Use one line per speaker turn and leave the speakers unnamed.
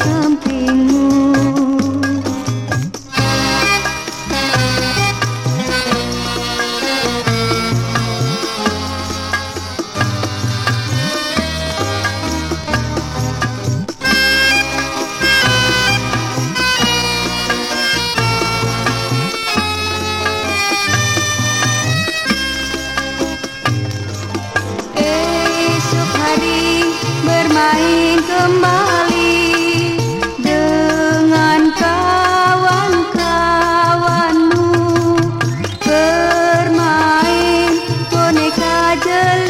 शाम चल